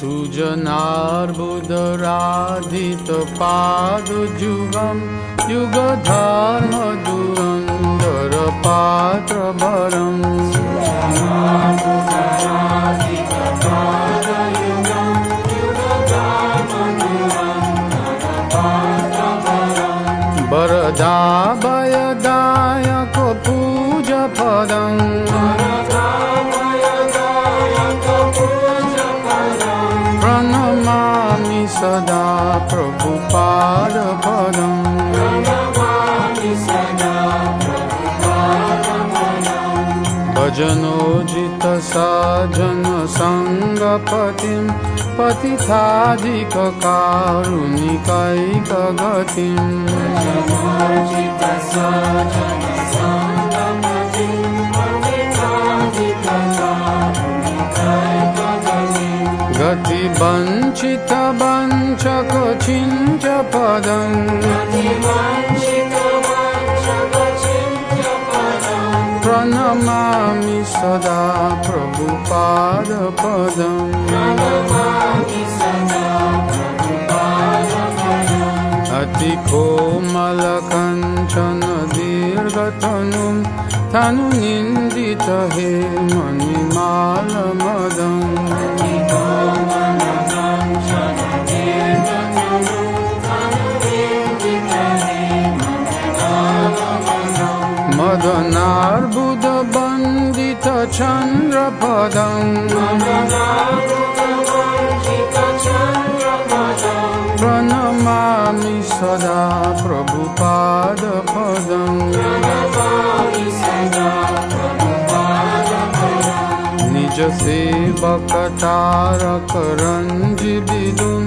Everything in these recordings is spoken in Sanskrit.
सुजनार्बुदराधितपादजुगं युगधर्मदुरन्दरपात्रभरम् वरदाभयदायक पूजपदम् भजनोजित साजन सङ्गपतिं पतिथाधिककारुणिकैकगतिम्। गति वञ्चित वञ्चक छिञ्च पदम्। प्रणमामि सदा प्रभुपादपदम्। अति कोमलकञ्चन दीर्घतनुं तनु निन्दित हे मणिमालमदम् प्रणमामि सदा प्रभुपादपदम्। निज सेवकटारक रञ्जि विदुं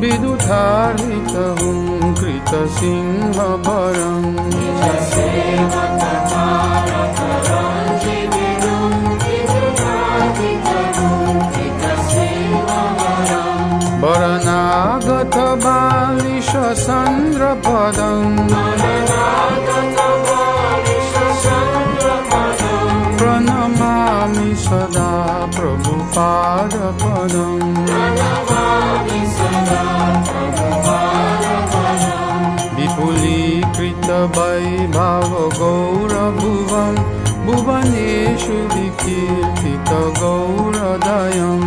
विदुधारितहुं कृतसिंहवरम् विपुलीकृत वैभव गौरभुवं भुवनेषु विकीर्तित गौरदयम्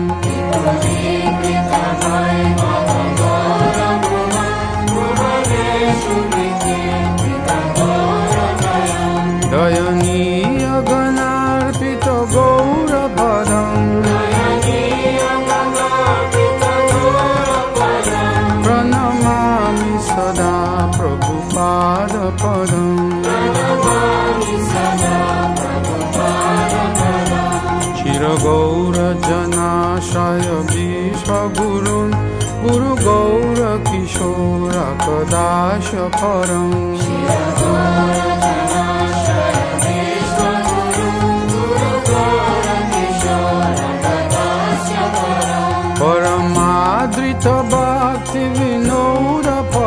सदा प्रभुपादपदम् चिरगौरजनाशय विश्वगुरुन् परमादृत भक्ति विनोद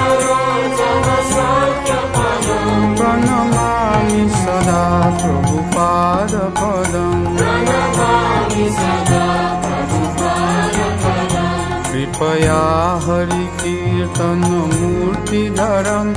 नरोत्तम साख्य पदम् प्रणमामि सदा प्रभुपाद पदम् कृपया हरिकीर्तन मूर्तिधरम्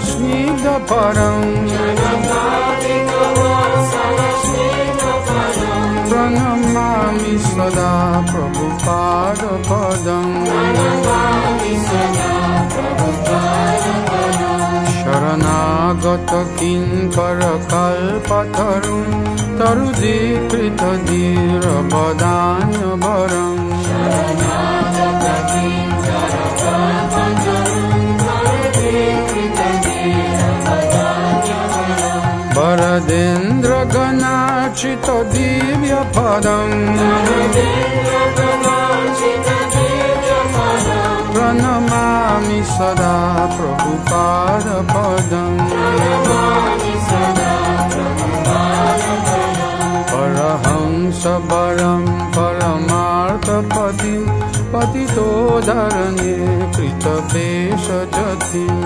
परम् प्रणमामि सदा प्रभुपाद पदम् शरणागत किङ्करकल्पतरुं तरुदीकृतधीरवदान्यवरम् वरदेन्द्रगणार्चित दिव्यपदम् प्रणमामि सदा प्रभुपादपदम्। परहंसवरं परमार्थपतिं पतितोदरणे कृतवेषजतिम्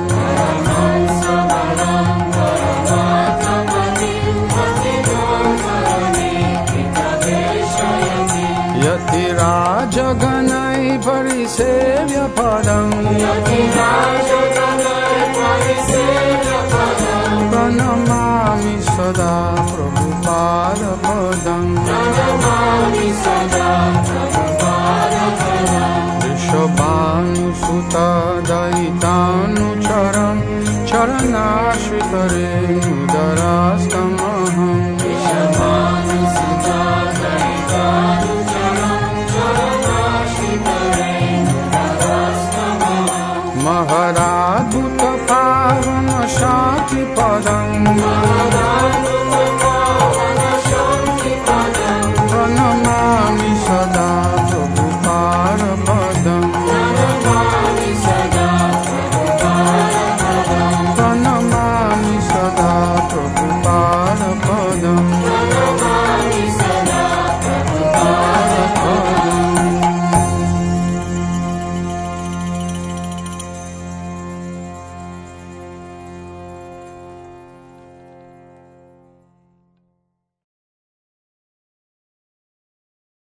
पदम् प्रणमामि सदा प्रभुपादपदम् वृषभानुसुत दयितानुचरन् चरणाश्रितरेणुदरास्तमहम् महाराज तकार